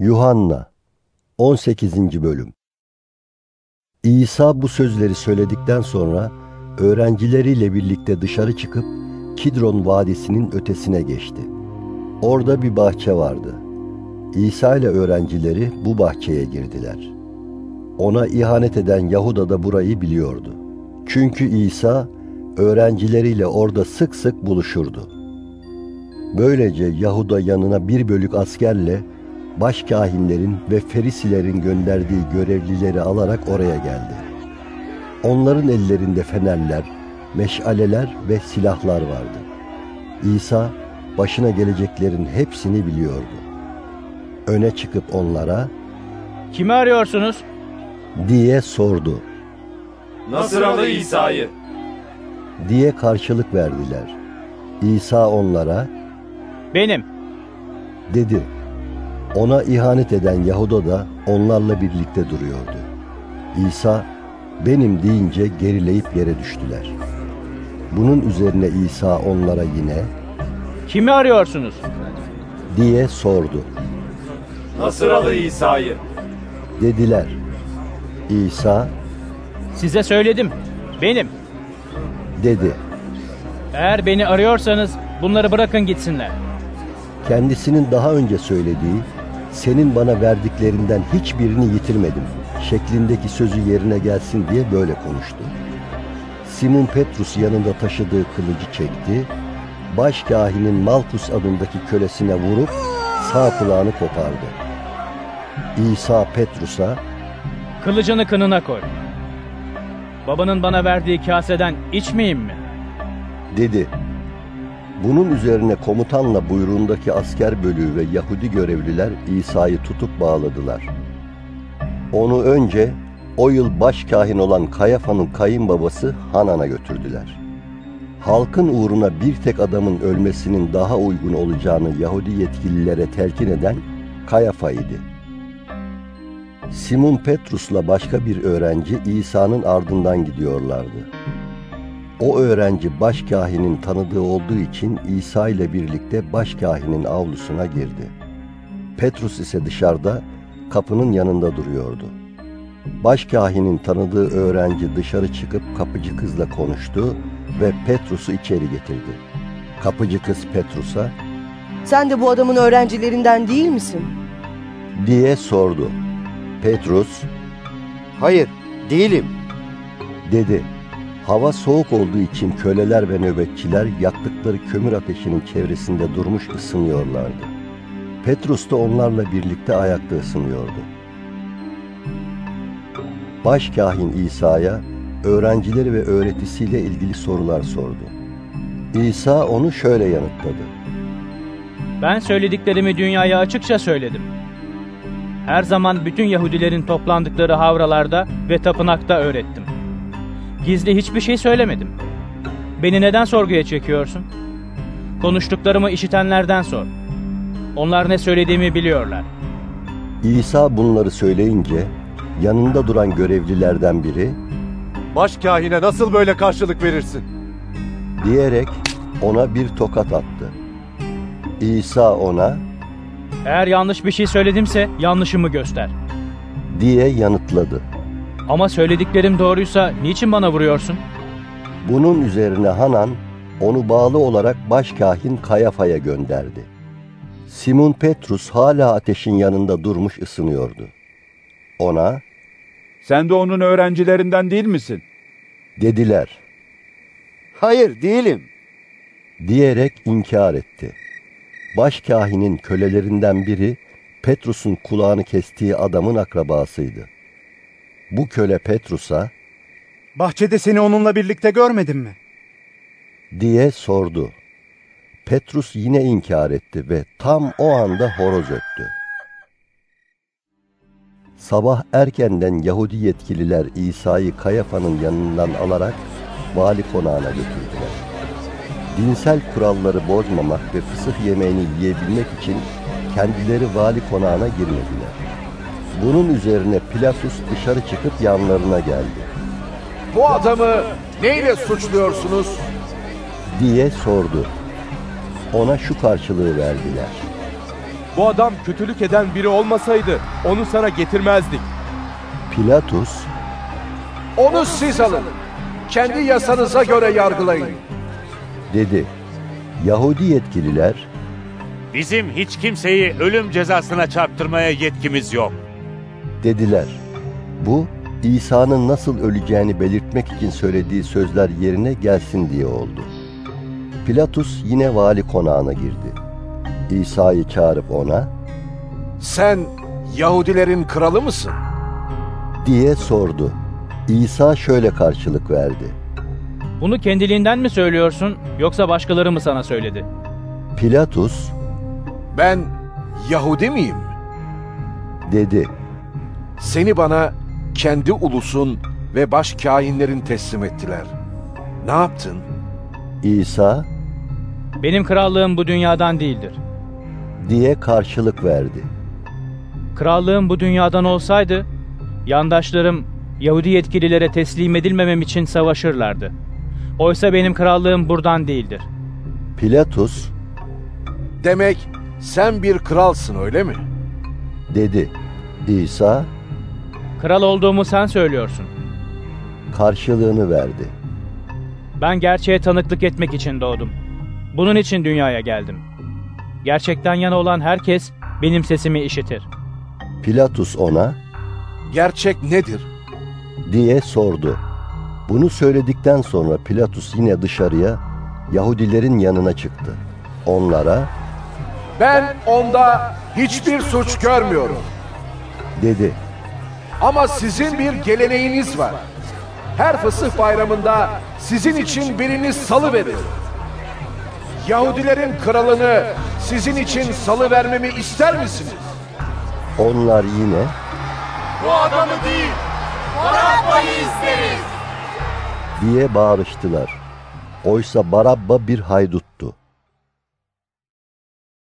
Yuhanna 18. Bölüm İsa bu sözleri söyledikten sonra öğrencileriyle birlikte dışarı çıkıp Kidron Vadisi'nin ötesine geçti. Orada bir bahçe vardı. İsa ile öğrencileri bu bahçeye girdiler. Ona ihanet eden Yahuda da burayı biliyordu. Çünkü İsa öğrencileriyle orada sık sık buluşurdu. Böylece Yahuda yanına bir bölük askerle başkahinlerin ve ferisilerin gönderdiği görevlileri alarak oraya geldi. Onların ellerinde fenerler, meşaleler ve silahlar vardı. İsa başına geleceklerin hepsini biliyordu. Öne çıkıp onlara Kimi arıyorsunuz? diye sordu. Nasıralı İsa'yı. Diye karşılık verdiler. İsa onlara Benim. dedi. Ona ihanet eden Yahuda da onlarla birlikte duruyordu. İsa benim deyince gerileyip yere düştüler. Bunun üzerine İsa onlara yine Kimi arıyorsunuz? diye sordu. Nasıralı İsa'yı. Dediler. İsa Size söyledim. Benim. dedi. Eğer beni arıyorsanız bunları bırakın gitsinler. Kendisinin daha önce söylediği senin bana verdiklerinden hiçbirini yitirmedim şeklindeki sözü yerine gelsin diye böyle konuştu. Simon Petrus yanında taşıdığı kılıcı çekti, başkahinin Malkus adındaki kölesine vurup sağ kulağını kopardı. İsa Petrus'a Kılıcını kınına koy. Babanın bana verdiği kaseden içmeyeyim mi? dedi. Bunun üzerine komutanla buyruğundaki asker bölüğü ve Yahudi görevliler İsa'yı tutup bağladılar. Onu önce o yıl başkahin olan Kayafa'nın kayınbabası Hanan'a götürdüler. Halkın uğruna bir tek adamın ölmesinin daha uygun olacağını Yahudi yetkililere telkin eden Kayafa idi. Simon Petrus'la başka bir öğrenci İsa'nın ardından gidiyorlardı. O öğrenci başkahinin tanıdığı olduğu için İsa ile birlikte başkahinin avlusuna girdi. Petrus ise dışarıda kapının yanında duruyordu. Başkahinin tanıdığı öğrenci dışarı çıkıp kapıcı kızla konuştu ve Petrus'u içeri getirdi. Kapıcı kız Petrus'a Sen de bu adamın öğrencilerinden değil misin? diye sordu. Petrus Hayır, değilim. dedi. Hava soğuk olduğu için köleler ve nöbetçiler yaktıkları kömür ateşinin çevresinde durmuş ısınıyorlardı. Petrus da onlarla birlikte ayakta ısınıyordu. Başkahin İsa'ya öğrencileri ve öğretisiyle ilgili sorular sordu. İsa onu şöyle yanıtladı. Ben söylediklerimi dünyaya açıkça söyledim. Her zaman bütün Yahudilerin toplandıkları havralarda ve tapınakta öğrettim. Gizli hiçbir şey söylemedim. Beni neden sorguya çekiyorsun? Konuştuklarımı işitenlerden sor. Onlar ne söylediğimi biliyorlar. İsa bunları söyleyince yanında duran görevlilerden biri Başkahine nasıl böyle karşılık verirsin? diyerek ona bir tokat attı. İsa ona Eğer yanlış bir şey söyledimse yanlışımı göster. diye yanıtladı. Ama söylediklerim doğruysa niçin bana vuruyorsun? Bunun üzerine Hanan onu bağlı olarak başkahin Kayafa'ya gönderdi. Simon Petrus hala ateşin yanında durmuş ısınıyordu. Ona Sen de onun öğrencilerinden değil misin? dediler Hayır, değilim. diyerek inkar etti. Başkahinin kölelerinden biri Petrus'un kulağını kestiği adamın akrabasıydı. Bu köle Petrus'a Bahçede seni onunla birlikte görmedim mi? diye sordu. Petrus yine inkar etti ve tam o anda horoz öttü. Sabah erkenden Yahudi yetkililer İsa'yı Kayafa'nın yanından alarak vali konağına götürdüler. Dinsel kuralları bozmamak ve fısıh yemeğini yiyebilmek için kendileri vali konağına girmediler. Bunun üzerine Pilatus dışarı çıkıp yanlarına geldi. Bu adamı neyle suçluyorsunuz? diye sordu. Ona şu karşılığı verdiler. Bu adam kötülük eden biri olmasaydı onu sana getirmezdik. Pilatus, Onu siz alın. Kendi yasanıza göre yargılayın. dedi. Yahudi yetkililer, Bizim hiç kimseyi ölüm cezasına çarptırmaya yetkimiz yok. Dediler. Bu, İsa'nın nasıl öleceğini belirtmek için söylediği sözler yerine gelsin diye oldu. Pilatus yine vali konağına girdi. İsa'yı çağırıp ona, Sen Yahudilerin kralı mısın? diye sordu. İsa şöyle karşılık verdi. Bunu kendiliğinden mi söylüyorsun yoksa başkaları mı sana söyledi? Pilatus Ben Yahudi miyim? dedi. Seni bana kendi ulusun ve baş kahinlerin teslim ettiler. Ne yaptın? İsa Benim krallığım bu dünyadan değildir. diye karşılık verdi. Krallığım bu dünyadan olsaydı, yandaşlarım Yahudi yetkililere teslim edilmemem için savaşırlardı. Oysa benim krallığım buradan değildir. Pilatus Demek sen bir kralsın öyle mi? dedi. İsa Kral olduğumu sen söylüyorsun. karşılığını verdi. Ben gerçeğe tanıklık etmek için doğdum. Bunun için dünyaya geldim. Gerçekten yana olan herkes benim sesimi işitir. Pilatus ona Gerçek nedir? diye sordu. Bunu söyledikten sonra Pilatus yine dışarıya Yahudilerin yanına çıktı. Onlara Ben onda hiçbir suç görmüyorum. dedi. Ama sizin bir geleneğiniz var. Her fısıh bayramında sizin için biriniz salı verir. Yahudilerin kralını sizin için salı vermemi ister misiniz? Onlar yine Bu adamı değil, Barabba'yı isteriz. diye bağırıştılar. Oysa Barabba bir hayduttu.